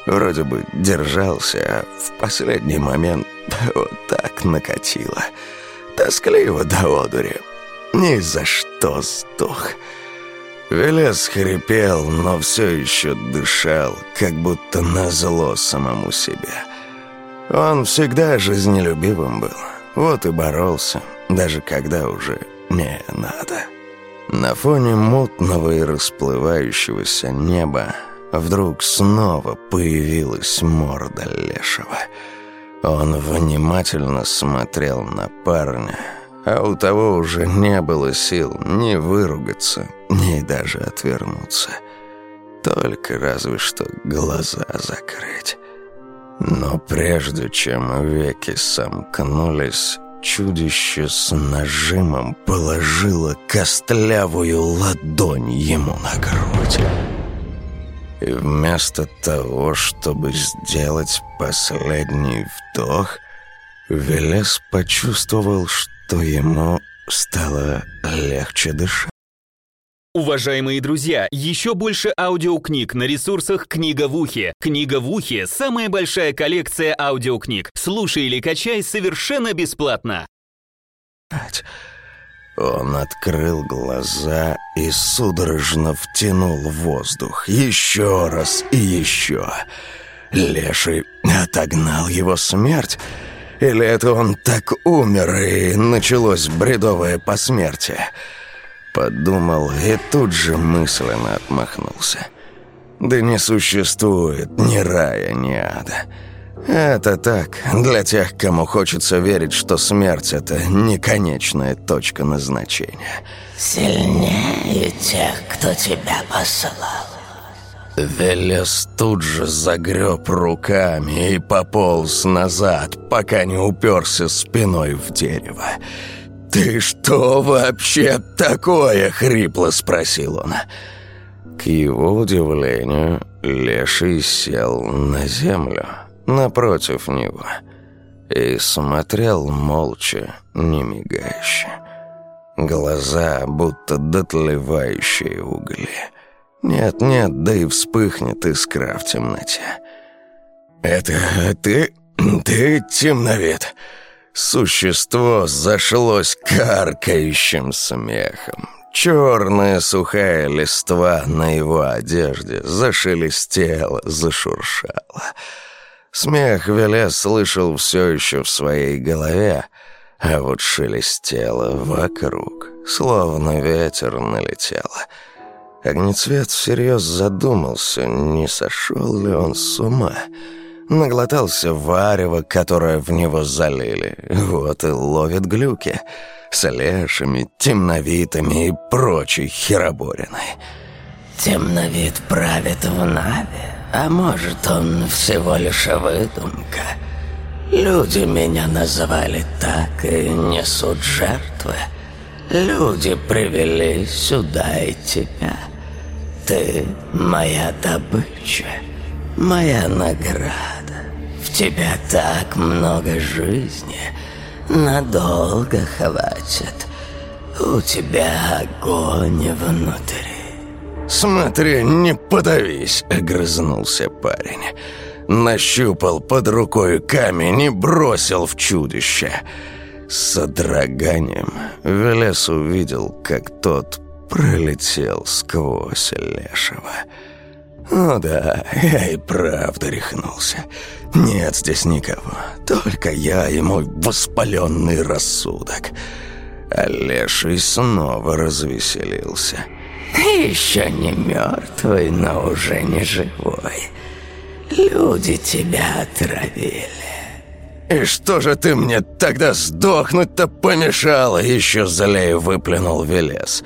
Вроде бы держался, а в последний момент вот так накатило. Тоскливо до одури. Ни за что сдох. Велес хрипел, но все еще дышал, как будто назло самому себе. Он всегда жизнелюбивым был, вот и боролся, даже когда уже не надо. На фоне мутного и расплывающегося неба Вдруг снова появилась морда лешего. Он внимательно смотрел на парня, а у того уже не было сил ни выругаться, ни даже отвернуться. Только разве что глаза закрыть. Но прежде чем веки сомкнулись, чудище с нажимом положило костлявую ладонь ему на грудь. И вместо того, чтобы сделать последний вдох, Велес почувствовал, что ему стало легче дышать. Уважаемые друзья, еще больше аудиокниг на ресурсах «Книга в ухе». «Книга в ухе» — самая большая коллекция аудиокниг. Слушай или качай совершенно бесплатно. Он открыл глаза и судорожно втянул воздух. Еще раз и еще. Леший отогнал его смерть? Или это он так умер, и началось бредовое посмертие? Подумал и тут же мысленно отмахнулся. Да не существует ни рая, ни ада. Это так, для тех, кому хочется верить, что смерть — это не конечная точка назначения. Сильнее тех, кто тебя посылал. Велес тут же загреб руками и пополз назад, пока не уперся спиной в дерево. «Ты что вообще такое?» — хрипло спросил он. К его удивлению, Леший сел на землю напротив него и смотрел молча, не мигающе. Глаза, будто дотлевающие угли. Нет-нет, да и вспыхнет искра в темноте. «Это ты? Ты темновед?» Существо зашлось каркающим смехом. Черная сухая листва на его одежде зашелестела, зашуршала. Смех Велес слышал все еще в своей голове, а вот шелестело вокруг, словно ветер налетел. Огнецвет всерьез задумался, не сошел ли он с ума. Наглотался варево, которое в него залили, вот и ловит глюки с лешими, темновитыми и прочей херобориной. Темновид правит в Наве. А может, он всего лишь выдумка? Люди меня называли так и несут жертвы. Люди привели сюда и тебя. Ты моя добыча, моя награда. В тебя так много жизни, надолго хватит. У тебя огонь внутри. «Смотри, не подавись!» — огрызнулся парень. Нащупал под рукой камень и бросил в чудище. С содроганием Велес увидел, как тот пролетел сквозь лешего. «Ну да, я и правда рехнулся. Нет здесь никого, только я и мой воспаленный рассудок». А леший снова развеселился – еще не мертвый, но уже не живой. Люди тебя отравили. «И что же ты мне тогда сдохнуть-то помешала?» Еще залею выплюнул Велес.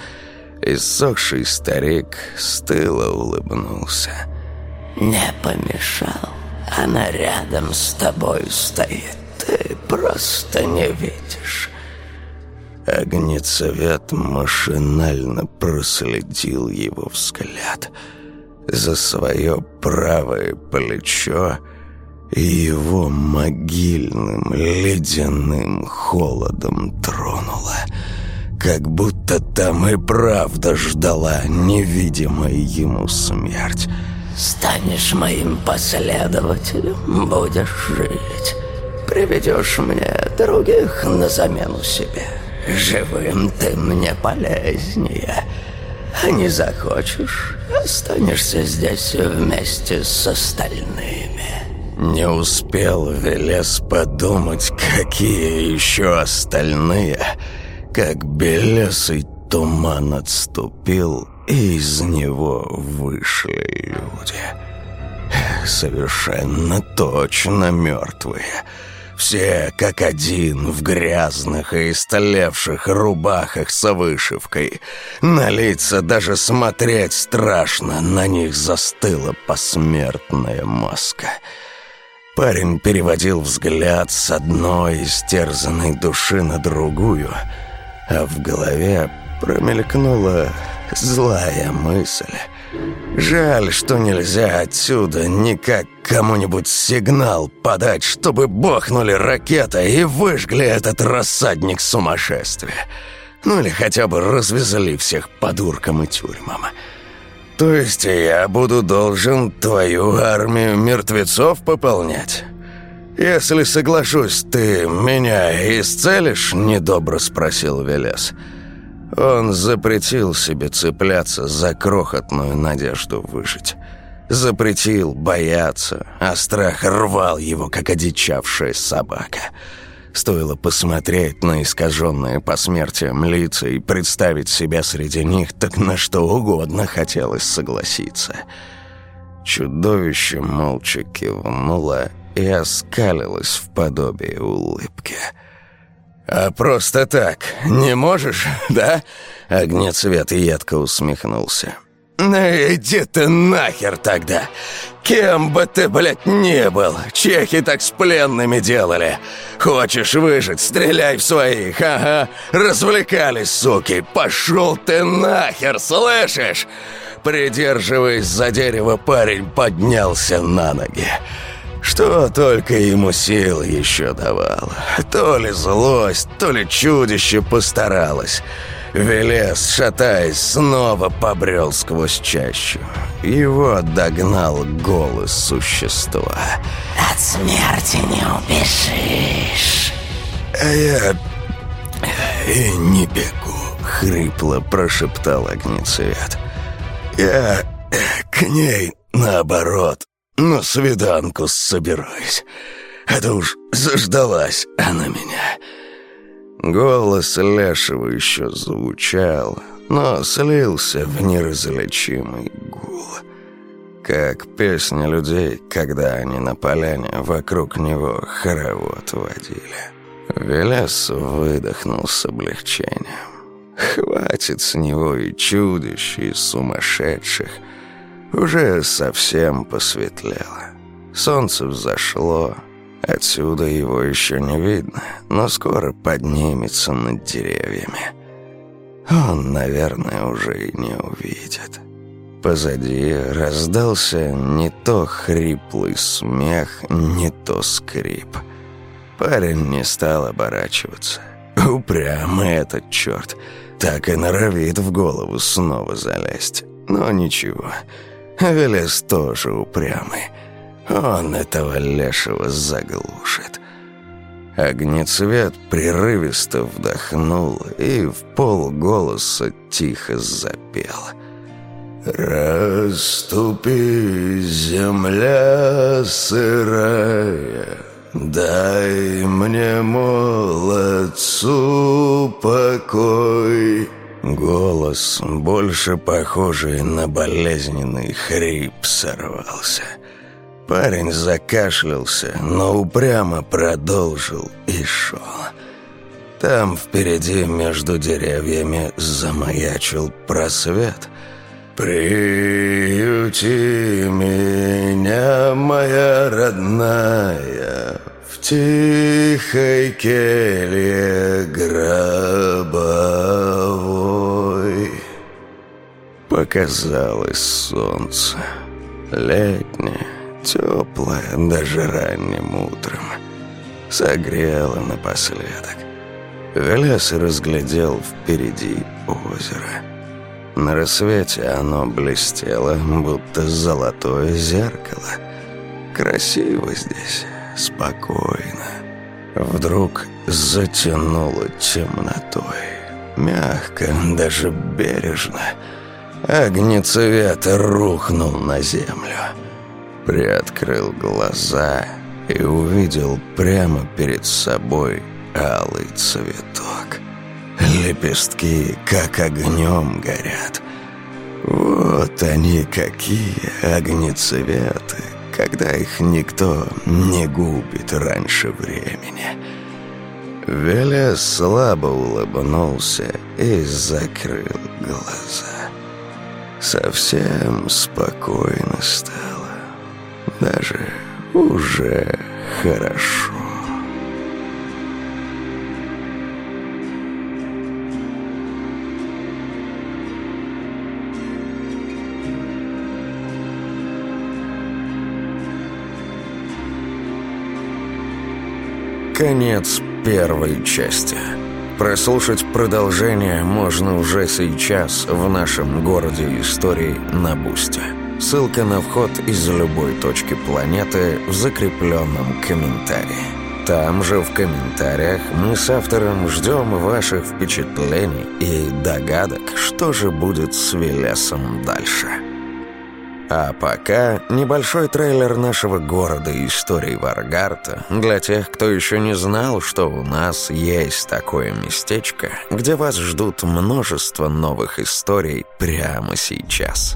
Иссохший старик стыло улыбнулся. «Не помешал. Она рядом с тобой стоит. Ты просто не видишь. Огнецвет машинально проследил его взгляд за свое правое плечо и его могильным ледяным холодом тронуло, как будто там и правда ждала невидимая ему смерть. Станешь моим последователем, будешь жить. Приведешь мне других на замену себе. Живым ты мне полезнее. А не захочешь, останешься здесь вместе с остальными. Не успел Велес подумать, какие еще остальные, как белесый туман отступил, и из него вышли люди. Совершенно точно мертвые. Все как один в грязных и истлевших рубахах с вышивкой. На лица даже смотреть страшно, на них застыла посмертная маска. Парень переводил взгляд с одной истерзанной души на другую, а в голове промелькнула злая мысль. Жаль, что нельзя отсюда никак кому-нибудь сигнал подать, чтобы бахнули ракета и выжгли этот рассадник сумасшествия. Ну или хотя бы развезли всех по дуркам и тюрьмам. То есть я буду должен твою армию мертвецов пополнять? Если соглашусь, ты меня исцелишь? Недобро спросил Велес. «Велес». Он запретил себе цепляться за крохотную надежду выжить. Запретил бояться, а страх рвал его, как одичавшая собака. Стоило посмотреть на искаженные посмертием лица и представить себя среди них, так на что угодно хотелось согласиться. Чудовище молча кивнуло и оскалилось в подобие улыбки – «А просто так не можешь, да?» Огнецвет едко усмехнулся. «Ну иди ты нахер тогда! Кем бы ты, блядь, не был! Чехи так с пленными делали! Хочешь выжить, стреляй в своих, ага! Развлекались, суки! Пошел ты нахер, слышишь?» Придерживаясь за дерево, парень поднялся на ноги. Что только ему сил еще давало. То ли злость, то ли чудище постаралось. Велес, шатаясь, снова побрел сквозь чащу. Его догнал голос существа. «От смерти не убежишь!» «А я и не бегу», — хрипло прошептал огнецвет. «Я к ней, наоборот, на свиданку собираюсь. Это уж заждалась она меня». Голос Лешего еще звучал, но слился в неразличимый гул. Как песня людей, когда они на поляне вокруг него хоровод водили. Велес выдохнул с облегчением. Хватит с него и чудищ, и сумасшедших — уже совсем посветлело. Солнце взошло. Отсюда его еще не видно, но скоро поднимется над деревьями. Он, наверное, уже и не увидит. Позади раздался не то хриплый смех, не то скрип. Парень не стал оборачиваться. Упрямый этот черт, так и норовит в голову снова залезть. Но ничего, Велес тоже упрямый. Он этого лешего заглушит. Огнецвет прерывисто вдохнул и в полголоса тихо запел. «Раступи, земля сырая, дай мне молодцу покой». Голос, больше похожий на болезненный хрип, сорвался. Парень закашлялся, но упрямо продолжил и шел. Там впереди между деревьями замаячил просвет. «Приюти меня, моя родная, в тихой келье гробовой Показалось солнце Летнее, теплое, даже ранним утром Согрело напоследок Велес разглядел впереди озеро На рассвете оно блестело, будто золотое зеркало. Красиво здесь, спокойно. Вдруг затянуло темнотой. Мягко, даже бережно. Огнецвет рухнул на землю. Приоткрыл глаза и увидел прямо перед собой алый цветок. Лепестки как огнем горят. Вот они какие огнецветы, когда их никто не губит раньше времени. Веля слабо улыбнулся и закрыл глаза. Совсем спокойно стало. Даже уже хорошо. Конец первой части. Прослушать продолжение можно уже сейчас в нашем городе истории на Бусте. Ссылка на вход из любой точки планеты в закрепленном комментарии. Там же в комментариях мы с автором ждем ваших впечатлений и догадок, что же будет с Велесом дальше. А пока небольшой трейлер нашего города и истории Варгарта для тех, кто еще не знал, что у нас есть такое местечко, где вас ждут множество новых историй прямо сейчас.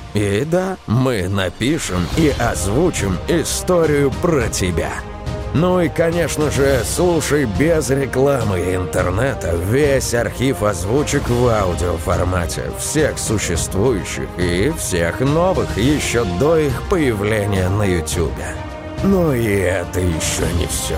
И да, мы напишем и озвучим историю про тебя. Ну и, конечно же, слушай без рекламы интернета весь архив озвучек в аудиоформате всех существующих и всех новых еще до их появления на YouTube. Но и это еще не все.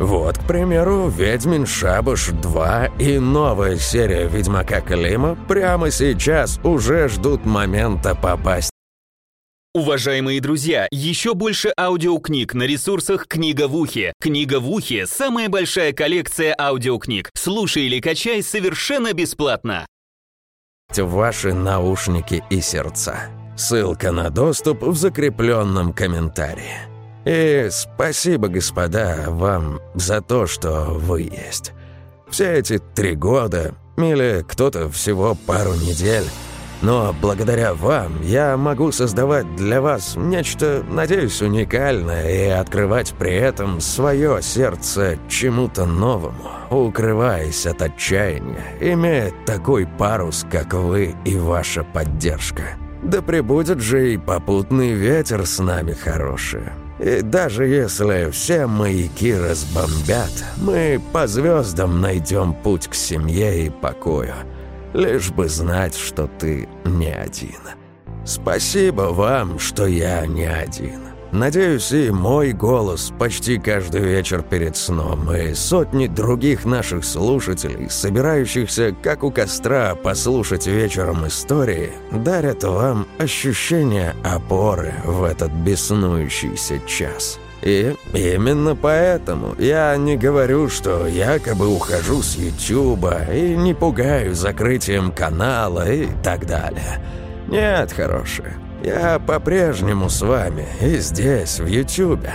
Вот, к примеру, «Ведьмин Шабуш 2» и новая серия «Ведьмака Клима» прямо сейчас уже ждут момента попасть. Уважаемые друзья, еще больше аудиокниг на ресурсах «Книга в ухе». «Книга в ухе» — самая большая коллекция аудиокниг. Слушай или качай совершенно бесплатно. Ваши наушники и сердца. Ссылка на доступ в закрепленном комментарии. И спасибо, господа, вам за то, что вы есть. Все эти три года, или кто-то всего пару недель, но благодаря вам я могу создавать для вас нечто, надеюсь, уникальное и открывать при этом свое сердце чему-то новому, укрываясь от отчаяния, имея такой парус, как вы и ваша поддержка. Да пребудет же и попутный ветер с нами хороший. И даже если все маяки разбомбят, мы по звездам найдем путь к семье и покою. Лишь бы знать, что ты не один. Спасибо вам, что я не один. Надеюсь, и мой голос почти каждый вечер перед сном, и сотни других наших слушателей, собирающихся, как у костра, послушать вечером истории, дарят вам ощущение опоры в этот беснующийся час. И именно поэтому я не говорю, что якобы ухожу с Ютуба и не пугаю закрытием канала и так далее. Нет, хорошие. Я по-прежнему с вами и здесь, в Ютубе.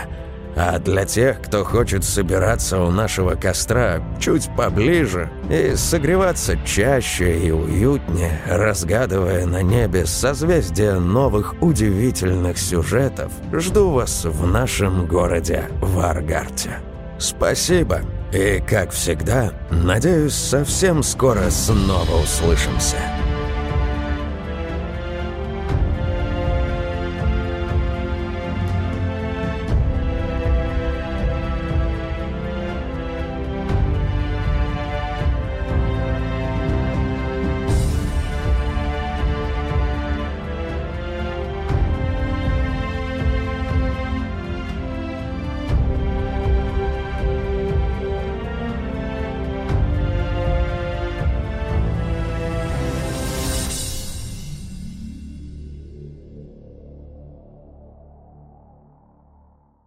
А для тех, кто хочет собираться у нашего костра чуть поближе и согреваться чаще и уютнее, разгадывая на небе созвездие новых удивительных сюжетов, жду вас в нашем городе Варгарте. Спасибо, и, как всегда, надеюсь, совсем скоро снова услышимся.